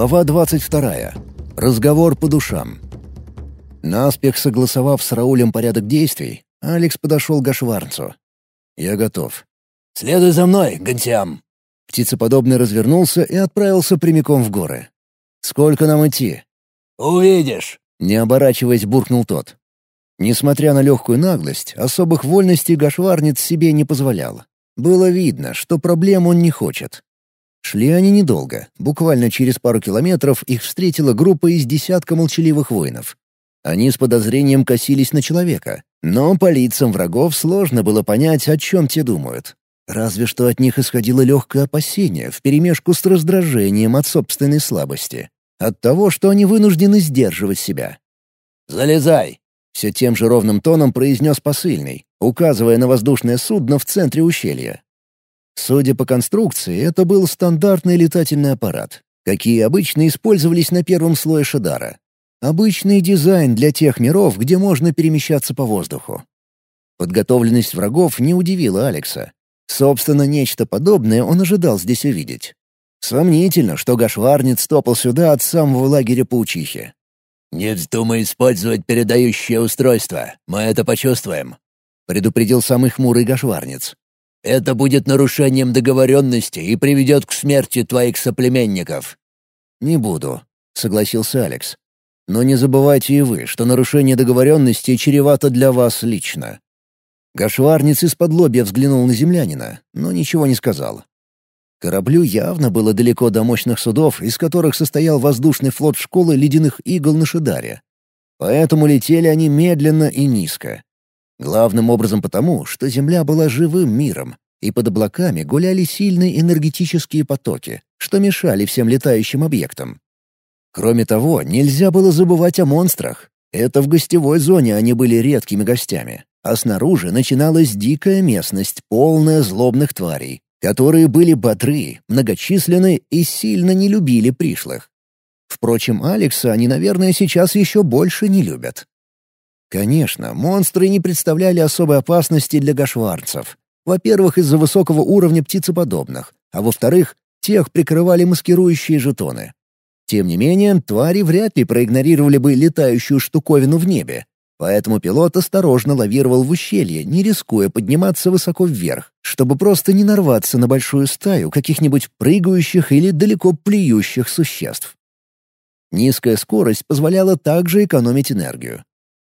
Глава 22. Разговор по душам. Наспех согласовав с Раулем порядок действий, Алекс подошел к Гашварнцу. «Я готов». «Следуй за мной, Гантиам!» Птицеподобный развернулся и отправился прямиком в горы. «Сколько нам идти?» «Увидишь!» — не оборачиваясь, буркнул тот. Несмотря на легкую наглость, особых вольностей Гашварниц себе не позволял. Было видно, что проблем он не хочет. Шли они недолго. Буквально через пару километров их встретила группа из десятка молчаливых воинов. Они с подозрением косились на человека, но по лицам врагов сложно было понять, о чем те думают. Разве что от них исходило легкое опасение вперемешку с раздражением от собственной слабости. От того, что они вынуждены сдерживать себя. «Залезай!» — все тем же ровным тоном произнес посыльный, указывая на воздушное судно в центре ущелья. Судя по конструкции, это был стандартный летательный аппарат, какие обычно использовались на первом слое Шадара. Обычный дизайн для тех миров, где можно перемещаться по воздуху. Подготовленность врагов не удивила Алекса. Собственно, нечто подобное он ожидал здесь увидеть. Сомнительно, что Гашварнец топал сюда от самого лагеря паучихи. «Не вздумай использовать передающее устройство, мы это почувствуем», — предупредил самый хмурый Гашварнец. Это будет нарушением договоренности и приведет к смерти твоих соплеменников». «Не буду», — согласился Алекс. «Но не забывайте и вы, что нарушение договоренности чревато для вас лично». Гашварниц из-под лобья взглянул на землянина, но ничего не сказал. Кораблю явно было далеко до мощных судов, из которых состоял воздушный флот школы ледяных игл на Шидаре. Поэтому летели они медленно и низко. Главным образом потому, что Земля была живым миром, и под облаками гуляли сильные энергетические потоки, что мешали всем летающим объектам. Кроме того, нельзя было забывать о монстрах. Это в гостевой зоне они были редкими гостями, а снаружи начиналась дикая местность, полная злобных тварей, которые были бодры, многочисленны и сильно не любили пришлых. Впрочем, Алекса они, наверное, сейчас еще больше не любят. Конечно, монстры не представляли особой опасности для гашварцев. Во-первых, из-за высокого уровня птицеподобных, а во-вторых, тех прикрывали маскирующие жетоны. Тем не менее, твари вряд ли проигнорировали бы летающую штуковину в небе, поэтому пилот осторожно лавировал в ущелье, не рискуя подниматься высоко вверх, чтобы просто не нарваться на большую стаю каких-нибудь прыгающих или далеко плюющих существ. Низкая скорость позволяла также экономить энергию.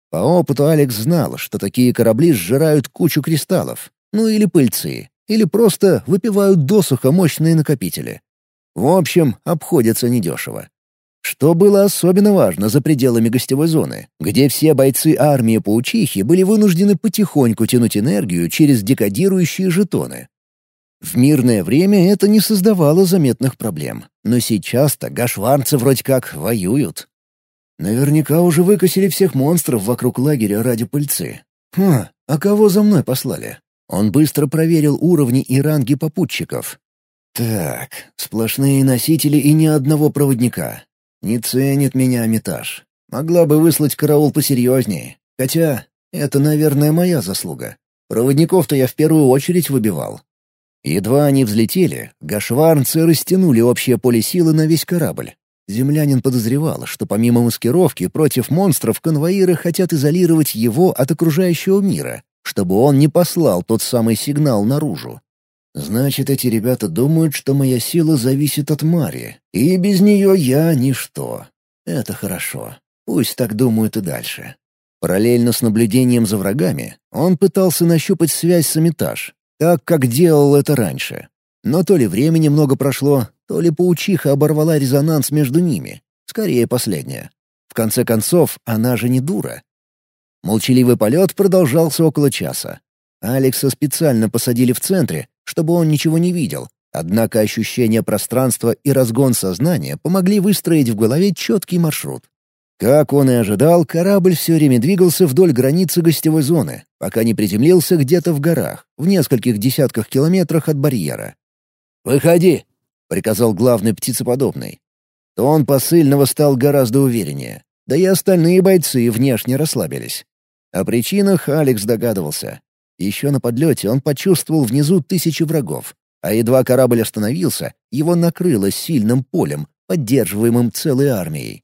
По опыту Алекс знал, что такие корабли сжирают кучу кристаллов, ну или пыльцы, или просто выпивают досуха мощные накопители. В общем, обходятся недешево. Что было особенно важно за пределами гостевой зоны, где все бойцы армии паучихи были вынуждены потихоньку тянуть энергию через декодирующие жетоны. В мирное время это не создавало заметных проблем, но сейчас-то гашварцы вроде как воюют. Наверняка уже выкосили всех монстров вокруг лагеря ради пыльцы. Хм, а кого за мной послали? Он быстро проверил уровни и ранги попутчиков. Так, сплошные носители и ни одного проводника. Не ценит меня Амитаж. Могла бы выслать караул посерьезнее. Хотя, это, наверное, моя заслуга. Проводников-то я в первую очередь выбивал. Едва они взлетели, гашварнцы растянули общее поле силы на весь корабль. Землянин подозревал, что помимо маскировки против монстров конвоиры хотят изолировать его от окружающего мира, чтобы он не послал тот самый сигнал наружу. Значит, эти ребята думают, что моя сила зависит от Мари, и без нее я ничто. Это хорошо. Пусть так думают и дальше. Параллельно с наблюдением за врагами, он пытался нащупать связь с Амитаж, так как делал это раньше. Но то ли времени много прошло, то ли паучиха оборвала резонанс между ними. Скорее, последняя. В конце концов, она же не дура. Молчаливый полет продолжался около часа. Алекса специально посадили в центре, чтобы он ничего не видел, однако ощущение пространства и разгон сознания помогли выстроить в голове четкий маршрут. Как он и ожидал, корабль все время двигался вдоль границы гостевой зоны, пока не приземлился где-то в горах, в нескольких десятках километрах от барьера. «Выходи!» — приказал главный птицеподобный. Тон посыльного стал гораздо увереннее, да и остальные бойцы внешне расслабились. О причинах Алекс догадывался. Еще на подлете он почувствовал внизу тысячи врагов, а едва корабль остановился, его накрыло сильным полем, поддерживаемым целой армией.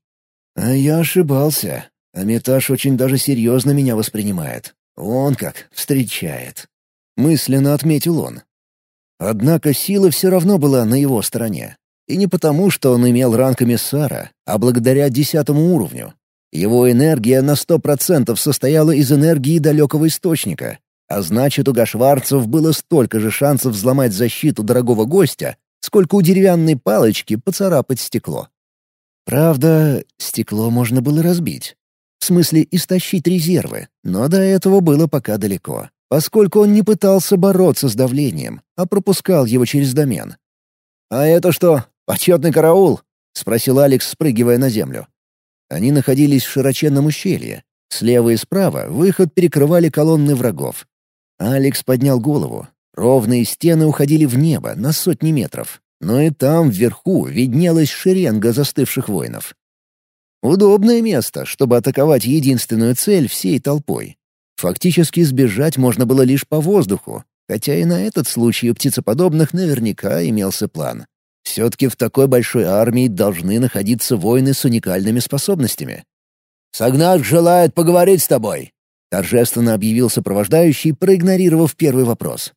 А я ошибался. Амитаж очень даже серьезно меня воспринимает. Он как встречает. Мысленно отметил он. Однако сила все равно была на его стороне. И не потому, что он имел ранг комиссара, а благодаря десятому уровню. Его энергия на сто процентов состояла из энергии далекого источника, а значит, у гашварцев было столько же шансов взломать защиту дорогого гостя, сколько у деревянной палочки поцарапать стекло. Правда, стекло можно было разбить. В смысле, истощить резервы, но до этого было пока далеко, поскольку он не пытался бороться с давлением, а пропускал его через домен. «А это что, почетный караул?» — спросил Алекс, спрыгивая на землю. Они находились в широченном ущелье. Слева и справа выход перекрывали колонны врагов. Алекс поднял голову. Ровные стены уходили в небо на сотни метров, но и там вверху виднелась шеренга застывших воинов. Удобное место, чтобы атаковать единственную цель всей толпой. Фактически сбежать можно было лишь по воздуху, хотя и на этот случай у птицеподобных наверняка имелся план. Все-таки в такой большой армии должны находиться воины с уникальными способностями. «Сагнат желает поговорить с тобой», Торжественно объявил сопровождающий, проигнорировав первый вопрос.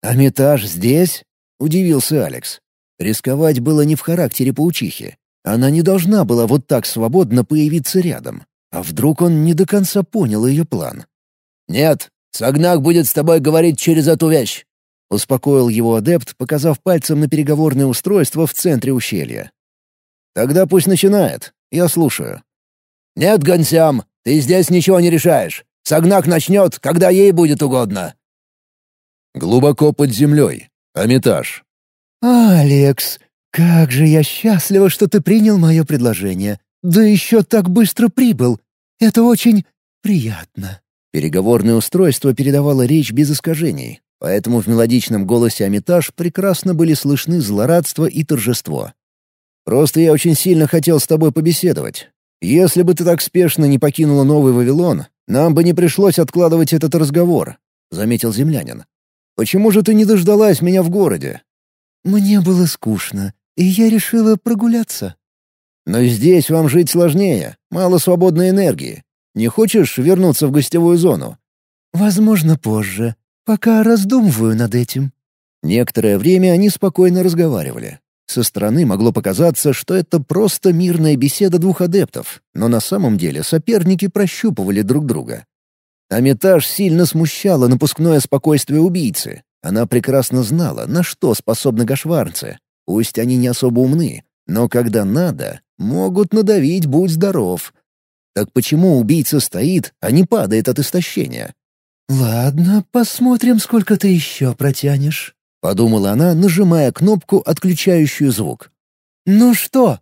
«Амитаж здесь?» — удивился Алекс. Рисковать было не в характере паучихи. Она не должна была вот так свободно появиться рядом. А вдруг он не до конца понял ее план? «Нет, Сагнак будет с тобой говорить через эту вещь», — успокоил его адепт, показав пальцем на переговорное устройство в центре ущелья. «Тогда пусть начинает. Я слушаю». «Нет, Гансям, ты здесь ничего не решаешь. Сагнак начнет, когда ей будет угодно». Глубоко под землей. Амитаж. «Алекс, как же я счастлива, что ты принял мое предложение. Да еще так быстро прибыл. Это очень приятно». Переговорное устройство передавало речь без искажений, поэтому в мелодичном голосе Амитаж прекрасно были слышны злорадство и торжество. «Просто я очень сильно хотел с тобой побеседовать. Если бы ты так спешно не покинула Новый Вавилон, нам бы не пришлось откладывать этот разговор», — заметил землянин. «Почему же ты не дождалась меня в городе?» «Мне было скучно, и я решила прогуляться». «Но здесь вам жить сложнее, мало свободной энергии. Не хочешь вернуться в гостевую зону?» «Возможно, позже. Пока раздумываю над этим». Некоторое время они спокойно разговаривали. Со стороны могло показаться, что это просто мирная беседа двух адептов, но на самом деле соперники прощупывали друг друга. Амитаж сильно смущало напускное спокойствие убийцы. Она прекрасно знала, на что способны гашварцы. Пусть они не особо умны, но когда надо, могут надавить «будь здоров». Так почему убийца стоит, а не падает от истощения? «Ладно, посмотрим, сколько ты еще протянешь», — подумала она, нажимая кнопку, отключающую звук. «Ну что?»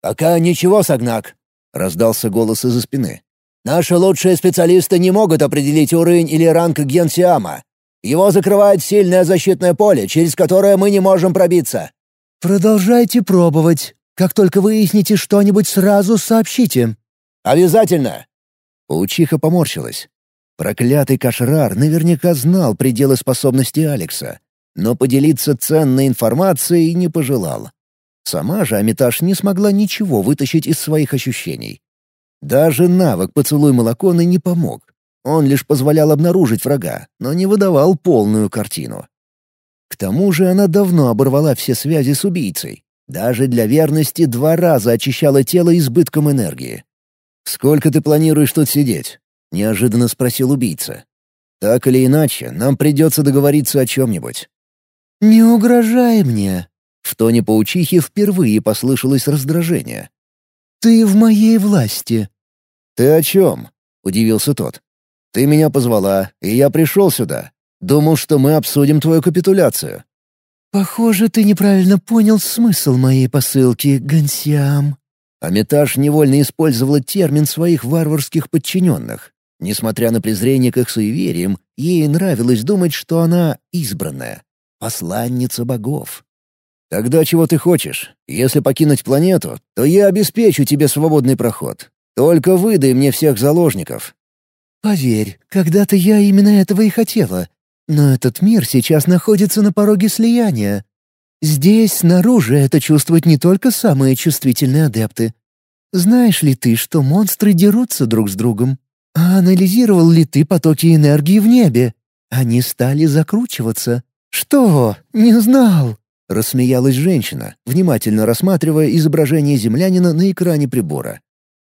«Пока ничего, Сагнак», — раздался голос из-за спины. «Наши лучшие специалисты не могут определить уровень или ранг Генсиама. Его закрывает сильное защитное поле, через которое мы не можем пробиться». «Продолжайте пробовать. Как только выясните что-нибудь, сразу сообщите». «Обязательно!» Паучиха поморщилась. Проклятый Кашрар наверняка знал пределы способностей Алекса, но поделиться ценной информацией не пожелал. Сама же Амитаж не смогла ничего вытащить из своих ощущений. Даже навык «Поцелуй молоконы» не помог. Он лишь позволял обнаружить врага, но не выдавал полную картину. К тому же она давно оборвала все связи с убийцей. Даже для верности два раза очищала тело избытком энергии. «Сколько ты планируешь тут сидеть?» — неожиданно спросил убийца. «Так или иначе, нам придется договориться о чем-нибудь. «Не угрожай мне!» В тоне паучихи впервые послышалось раздражение. «Ты в моей власти!» «Ты о чем?» — удивился тот. «Ты меня позвала, и я пришел сюда. Думал, что мы обсудим твою капитуляцию». «Похоже, ты неправильно понял смысл моей посылки, Гансиам». Амитаж невольно использовала термин своих варварских подчиненных. Несмотря на презрение к их суевериям, ей нравилось думать, что она избранная посланница богов. Тогда чего ты хочешь? Если покинуть планету, то я обеспечу тебе свободный проход. Только выдай мне всех заложников. Поверь, когда-то я именно этого и хотела. Но этот мир сейчас находится на пороге слияния. Здесь, снаружи, это чувствуют не только самые чувствительные адепты. Знаешь ли ты, что монстры дерутся друг с другом? А анализировал ли ты потоки энергии в небе? Они стали закручиваться. Что? Не знал. Рассмеялась женщина, внимательно рассматривая изображение землянина на экране прибора.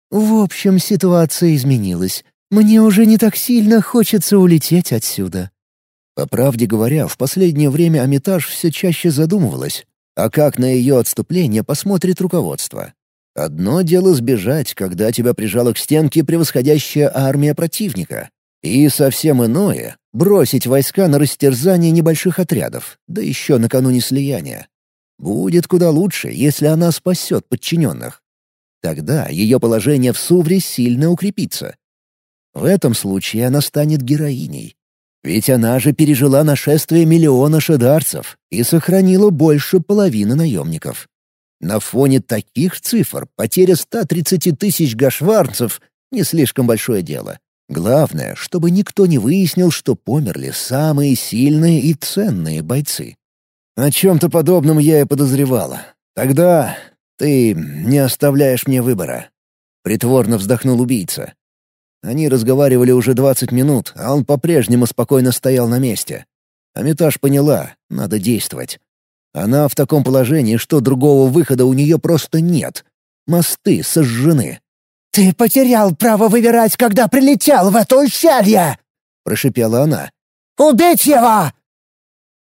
В общем, ситуация изменилась. Мне уже не так сильно хочется улететь отсюда. По правде говоря, в последнее время Амитаж все чаще задумывалась, а как на ее отступление посмотрит руководство. Одно дело сбежать, когда тебя прижала к стенке превосходящая армия противника. И совсем иное — бросить войска на растерзание небольших отрядов, да еще накануне слияния. Будет куда лучше, если она спасет подчиненных. Тогда ее положение в Сувре сильно укрепится. В этом случае она станет героиней, ведь она же пережила нашествие миллиона шедарцев и сохранила больше половины наемников. На фоне таких цифр потеря 130 тысяч гашварцев — не слишком большое дело. Главное, чтобы никто не выяснил, что померли самые сильные и ценные бойцы. О чем-то подобном я и подозревала. Тогда ты не оставляешь мне выбора. Притворно вздохнул убийца. Они разговаривали уже двадцать минут, а он по-прежнему спокойно стоял на месте. Амитаж поняла, надо действовать. Она в таком положении, что другого выхода у нее просто нет. Мосты сожжены. «Ты потерял право выбирать, когда прилетел в это ущелье!» — прошипела она. «Убить его!»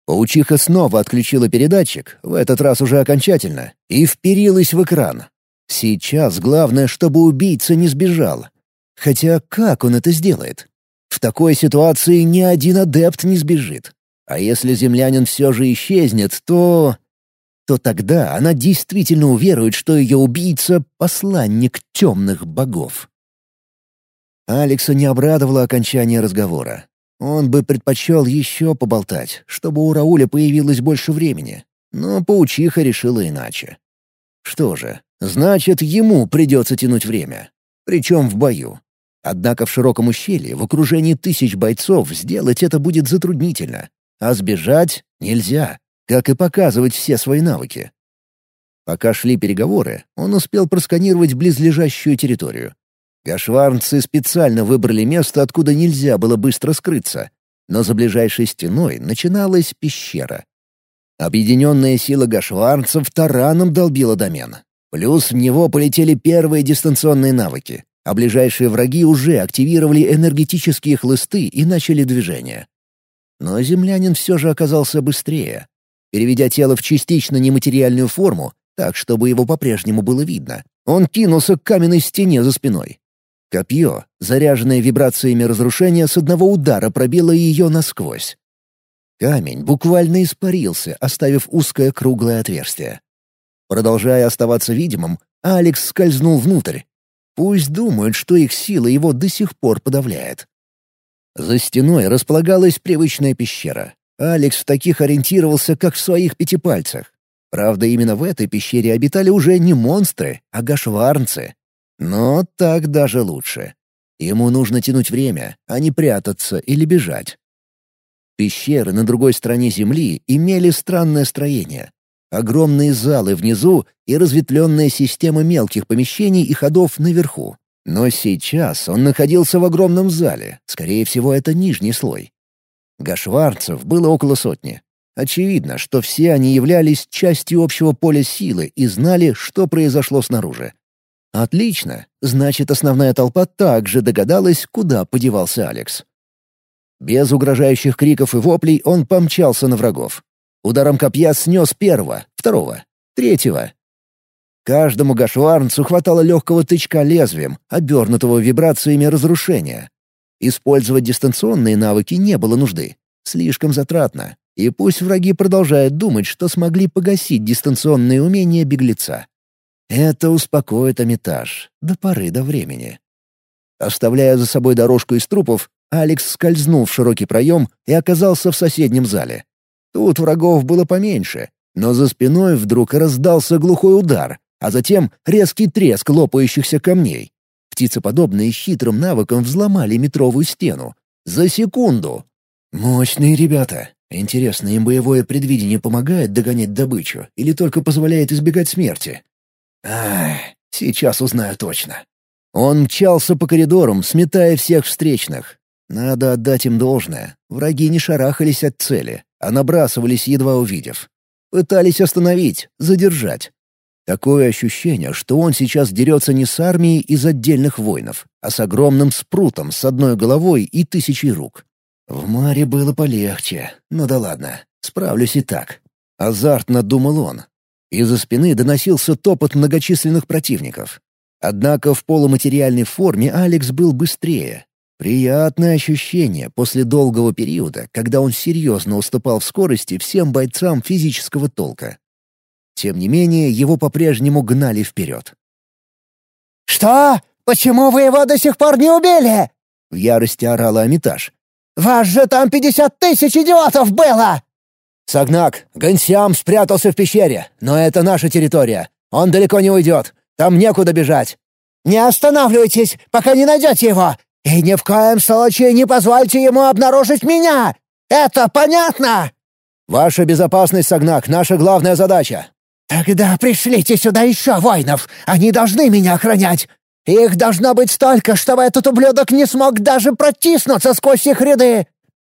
Паучиха снова отключила передатчик, в этот раз уже окончательно, и вперилась в экран. Сейчас главное, чтобы убийца не сбежал, Хотя как он это сделает? В такой ситуации ни один адепт не сбежит. А если землянин все же исчезнет, то... То тогда она действительно уверует, что ее убийца — посланник темных богов. Алекса не обрадовало окончание разговора. Он бы предпочел еще поболтать, чтобы у Рауля появилось больше времени. Но паучиха решила иначе. Что же, значит, ему придется тянуть время. Причем в бою. Однако в широком ущелье, в окружении тысяч бойцов, сделать это будет затруднительно. А сбежать нельзя, как и показывать все свои навыки. Пока шли переговоры, он успел просканировать близлежащую территорию. Гашварнцы специально выбрали место, откуда нельзя было быстро скрыться, но за ближайшей стеной начиналась пещера. Объединенная сила гашварнцев тараном долбила домен. Плюс в него полетели первые дистанционные навыки а ближайшие враги уже активировали энергетические хлысты и начали движение. Но землянин все же оказался быстрее. Переведя тело в частично нематериальную форму, так, чтобы его по-прежнему было видно, он кинулся к каменной стене за спиной. Копье, заряженное вибрациями разрушения, с одного удара пробило ее насквозь. Камень буквально испарился, оставив узкое круглое отверстие. Продолжая оставаться видимым, Алекс скользнул внутрь, Пусть думают, что их сила его до сих пор подавляет. За стеной располагалась привычная пещера. Алекс в таких ориентировался, как в своих пятипальцах. Правда, именно в этой пещере обитали уже не монстры, а гашварнцы. Но так даже лучше. Ему нужно тянуть время, а не прятаться или бежать. Пещеры на другой стороне Земли имели странное строение огромные залы внизу и разветвленная система мелких помещений и ходов наверху. Но сейчас он находился в огромном зале, скорее всего, это нижний слой. Гашварцев было около сотни. Очевидно, что все они являлись частью общего поля силы и знали, что произошло снаружи. Отлично, значит, основная толпа также догадалась, куда подевался Алекс. Без угрожающих криков и воплей он помчался на врагов. Ударом копья снес первого, второго, третьего. Каждому гашварнцу хватало легкого тычка лезвием, обернутого вибрациями разрушения. Использовать дистанционные навыки не было нужды. Слишком затратно. И пусть враги продолжают думать, что смогли погасить дистанционные умения беглеца. Это успокоит Амитаж до поры до времени. Оставляя за собой дорожку из трупов, Алекс скользнул в широкий проем и оказался в соседнем зале. Тут врагов было поменьше, но за спиной вдруг раздался глухой удар, а затем резкий треск лопающихся камней. Птицеподобные хитрым навыком взломали метровую стену. За секунду. Мощные ребята. Интересно, им боевое предвидение помогает догонять добычу или только позволяет избегать смерти? Ах, сейчас узнаю точно. Он мчался по коридорам, сметая всех встречных. Надо отдать им должное. Враги не шарахались от цели, а набрасывались, едва увидев. Пытались остановить, задержать. Такое ощущение, что он сейчас дерется не с армией из отдельных воинов, а с огромным спрутом с одной головой и тысячей рук. В море было полегче, но да ладно, справлюсь и так. Азартно думал он. Из-за спины доносился топот многочисленных противников. Однако в полуматериальной форме Алекс был быстрее. Приятное ощущение после долгого периода, когда он серьезно уступал в скорости всем бойцам физического толка. Тем не менее, его по-прежнему гнали вперед. «Что? Почему вы его до сих пор не убили?» — в ярости орала Амитаж. «Вас же там пятьдесят тысяч идиотов было!» «Сагнак, Гансиам спрятался в пещере, но это наша территория. Он далеко не уйдет. Там некуда бежать». «Не останавливайтесь, пока не найдете его! И ни в коем случае не позвольте ему обнаружить меня! Это понятно?» «Ваша безопасность, Сагнак, наша главная задача. «Тогда пришлите сюда еще воинов! Они должны меня охранять! Их должно быть столько, чтобы этот ублюдок не смог даже протиснуться сквозь их ряды!»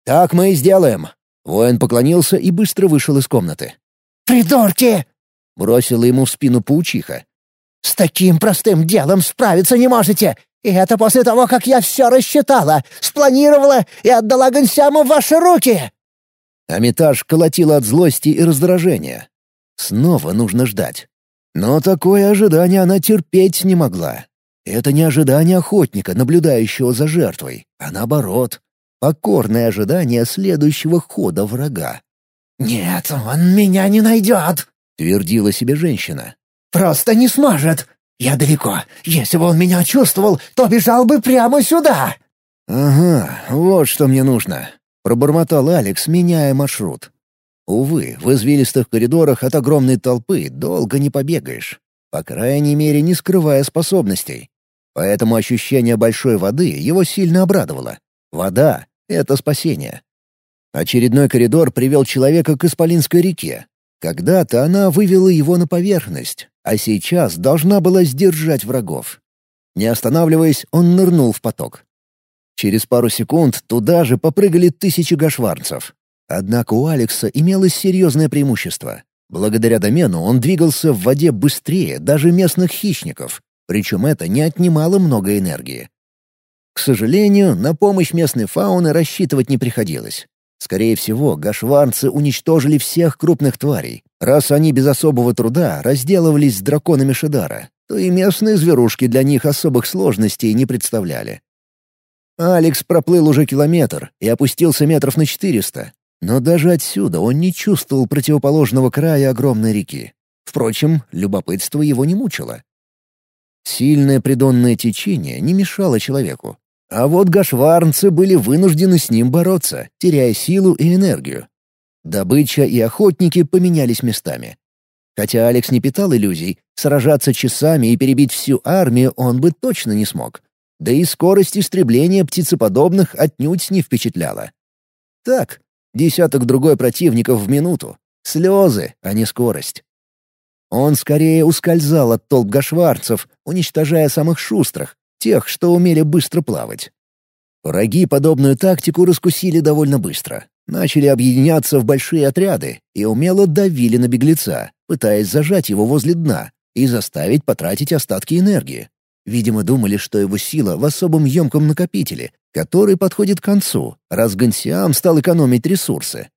«Так мы и сделаем!» Воин поклонился и быстро вышел из комнаты. «Придурки!» — бросила ему в спину паучиха. «С таким простым делом справиться не можете! И это после того, как я все рассчитала, спланировала и отдала Гонсяму в ваши руки!» Амитаж колотила от злости и раздражения. Снова нужно ждать. Но такое ожидание она терпеть не могла. Это не ожидание охотника, наблюдающего за жертвой, а наоборот, покорное ожидание следующего хода врага. «Нет, он меня не найдет», — твердила себе женщина. «Просто не сможет. Я далеко. Если бы он меня чувствовал, то бежал бы прямо сюда». «Ага, вот что мне нужно», — пробормотал Алекс, меняя маршрут. Увы, в извилистых коридорах от огромной толпы долго не побегаешь, по крайней мере, не скрывая способностей. Поэтому ощущение большой воды его сильно обрадовало. Вода — это спасение. Очередной коридор привел человека к Исполинской реке. Когда-то она вывела его на поверхность, а сейчас должна была сдержать врагов. Не останавливаясь, он нырнул в поток. Через пару секунд туда же попрыгали тысячи гашварцев. Однако у Алекса имелось серьезное преимущество. Благодаря домену он двигался в воде быстрее даже местных хищников, причем это не отнимало много энергии. К сожалению, на помощь местной фауны рассчитывать не приходилось. Скорее всего, гашварцы уничтожили всех крупных тварей. Раз они без особого труда разделывались с драконами Шидара, то и местные зверушки для них особых сложностей не представляли. Алекс проплыл уже километр и опустился метров на четыреста, но даже отсюда он не чувствовал противоположного края огромной реки. Впрочем, любопытство его не мучило. Сильное придонное течение не мешало человеку. А вот гашварнцы были вынуждены с ним бороться, теряя силу и энергию. Добыча и охотники поменялись местами. Хотя Алекс не питал иллюзий, сражаться часами и перебить всю армию он бы точно не смог. Да и скорость истребления птицеподобных отнюдь не впечатляла. Так, Десяток другой противников в минуту. Слезы, а не скорость. Он скорее ускользал от толп гашварцев, уничтожая самых шустрых, тех, что умели быстро плавать. Враги подобную тактику раскусили довольно быстро. Начали объединяться в большие отряды и умело давили на беглеца, пытаясь зажать его возле дна и заставить потратить остатки энергии. Видимо, думали, что его сила в особом емком накопителе, который подходит к концу, раз Гансиам стал экономить ресурсы.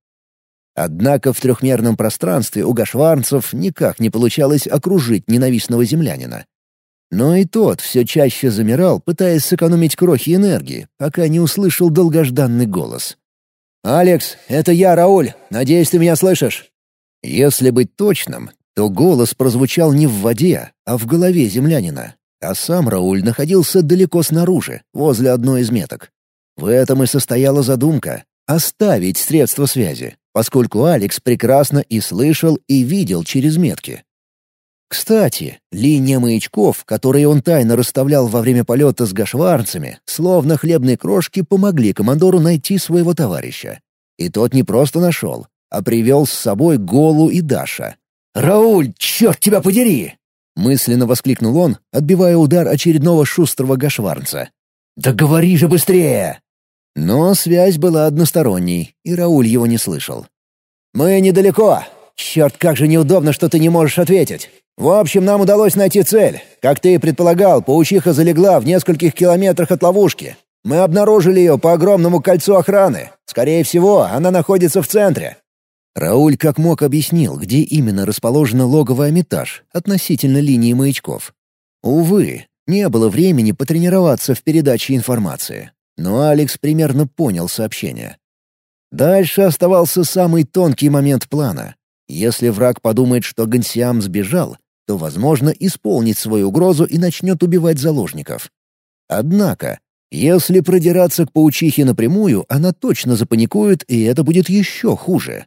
Однако в трехмерном пространстве у гашварнцев никак не получалось окружить ненавистного землянина. Но и тот все чаще замирал, пытаясь сэкономить крохи энергии, пока не услышал долгожданный голос. «Алекс, это я, Рауль. Надеюсь, ты меня слышишь?» Если быть точным, то голос прозвучал не в воде, а в голове землянина. А сам Рауль находился далеко снаружи, возле одной из меток. В этом и состояла задумка — оставить средства связи, поскольку Алекс прекрасно и слышал, и видел через метки. Кстати, линия маячков, которые он тайно расставлял во время полета с гашварцами, словно хлебные крошки помогли командору найти своего товарища. И тот не просто нашел, а привел с собой Голу и Даша. «Рауль, черт тебя подери!» — мысленно воскликнул он, отбивая удар очередного шустрого гашварнца. «Да говори же быстрее!» Но связь была односторонней, и Рауль его не слышал. «Мы недалеко. Черт, как же неудобно, что ты не можешь ответить. В общем, нам удалось найти цель. Как ты и предполагал, паучиха залегла в нескольких километрах от ловушки. Мы обнаружили ее по огромному кольцу охраны. Скорее всего, она находится в центре». Рауль как мог объяснил, где именно расположено логово Амитаж относительно линии маячков. Увы, не было времени потренироваться в передаче информации, но Алекс примерно понял сообщение. Дальше оставался самый тонкий момент плана. Если враг подумает, что Гансиам сбежал, то, возможно, исполнит свою угрозу и начнет убивать заложников. Однако, если продираться к паучихе напрямую, она точно запаникует, и это будет еще хуже.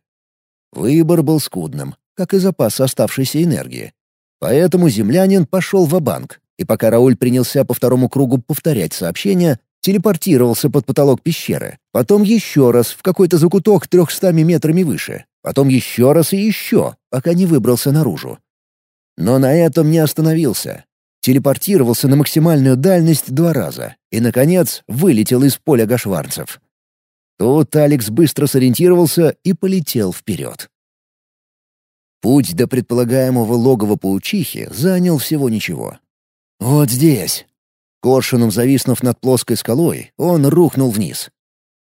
Выбор был скудным, как и запас оставшейся энергии. Поэтому землянин пошел в банк и пока Рауль принялся по второму кругу повторять сообщение, телепортировался под потолок пещеры, потом еще раз в какой-то закуток трехстами метрами выше, потом еще раз и еще, пока не выбрался наружу. Но на этом не остановился. Телепортировался на максимальную дальность два раза и, наконец, вылетел из поля гашварцев. Тут Алекс быстро сориентировался и полетел вперед. Путь до предполагаемого логова паучихи занял всего ничего. «Вот здесь!» Коршуном зависнув над плоской скалой, он рухнул вниз.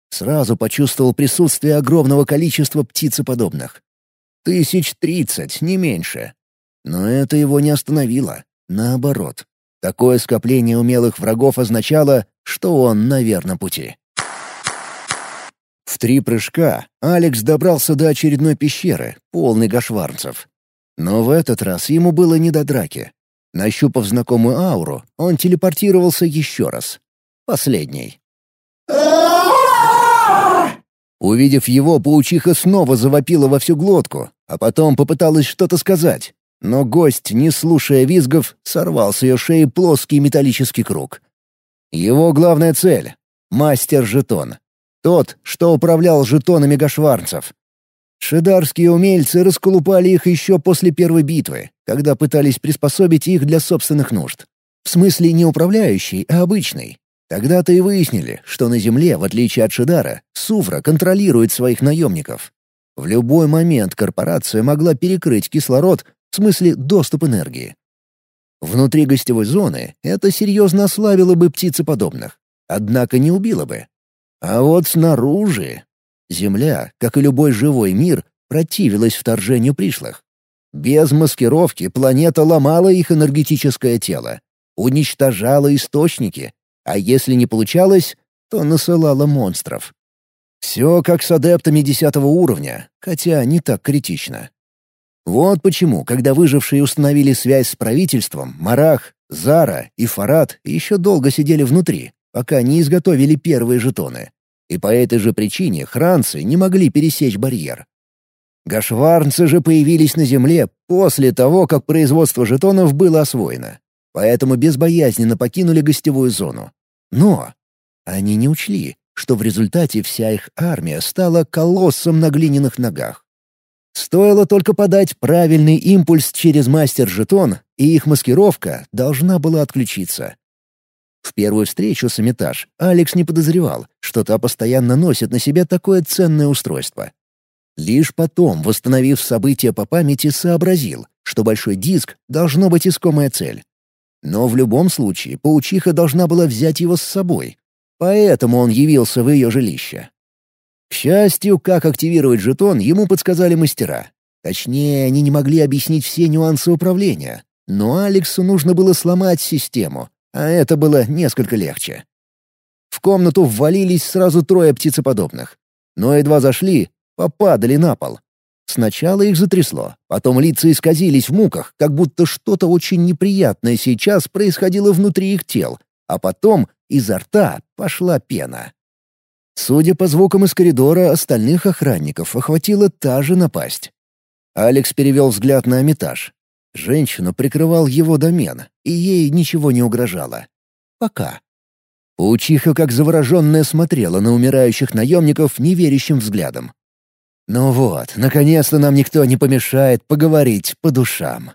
Сразу почувствовал присутствие огромного количества птицеподобных. Тысяч тридцать, не меньше. Но это его не остановило. Наоборот. Такое скопление умелых врагов означало, что он на верном пути. В три прыжка Алекс добрался до очередной пещеры, полной гашварцев. Но в этот раз ему было не до драки. Нащупав знакомую ауру, он телепортировался еще раз. Последний. Увидев его, паучиха снова завопила во всю глотку, а потом попыталась что-то сказать. Но гость, не слушая визгов, сорвал с ее шеи плоский металлический круг. Его главная цель — мастер-жетон. Тот, что управлял жетонами гашварцев. Шидарские умельцы расколупали их еще после первой битвы, когда пытались приспособить их для собственных нужд. В смысле не управляющий, а обычный. Тогда-то и выяснили, что на Земле, в отличие от Шидара, Суфра контролирует своих наемников. В любой момент корпорация могла перекрыть кислород, в смысле доступ энергии. Внутри гостевой зоны это серьезно ослабило бы птицеподобных, однако не убило бы. А вот снаружи Земля, как и любой живой мир, противилась вторжению пришлых. Без маскировки планета ломала их энергетическое тело, уничтожала источники, а если не получалось, то насылала монстров. Все как с адептами десятого уровня, хотя не так критично. Вот почему, когда выжившие установили связь с правительством, Марах, Зара и Фарад еще долго сидели внутри, пока не изготовили первые жетоны. И по этой же причине хранцы не могли пересечь барьер. Гашварнцы же появились на Земле после того, как производство жетонов было освоено. Поэтому безбоязненно покинули гостевую зону. Но они не учли, что в результате вся их армия стала колоссом на глиняных ногах. Стоило только подать правильный импульс через мастер-жетон, и их маскировка должна была отключиться. В первую встречу с Эмитаж Алекс не подозревал, что та постоянно носит на себе такое ценное устройство. Лишь потом, восстановив события по памяти, сообразил, что большой диск должно быть искомая цель. Но в любом случае паучиха должна была взять его с собой. Поэтому он явился в ее жилище. К счастью, как активировать жетон, ему подсказали мастера. Точнее, они не могли объяснить все нюансы управления. Но Алексу нужно было сломать систему, а это было несколько легче. В комнату ввалились сразу трое птицеподобных. Но едва зашли, попадали на пол. Сначала их затрясло, потом лица исказились в муках, как будто что-то очень неприятное сейчас происходило внутри их тел, а потом изо рта пошла пена. Судя по звукам из коридора, остальных охранников охватила та же напасть. Алекс перевел взгляд на Амитаж. Женщину прикрывал его домен, и ей ничего не угрожало. Пока. Паучиха, как завороженная, смотрела на умирающих наемников неверящим взглядом. Ну вот, наконец-то нам никто не помешает поговорить по душам.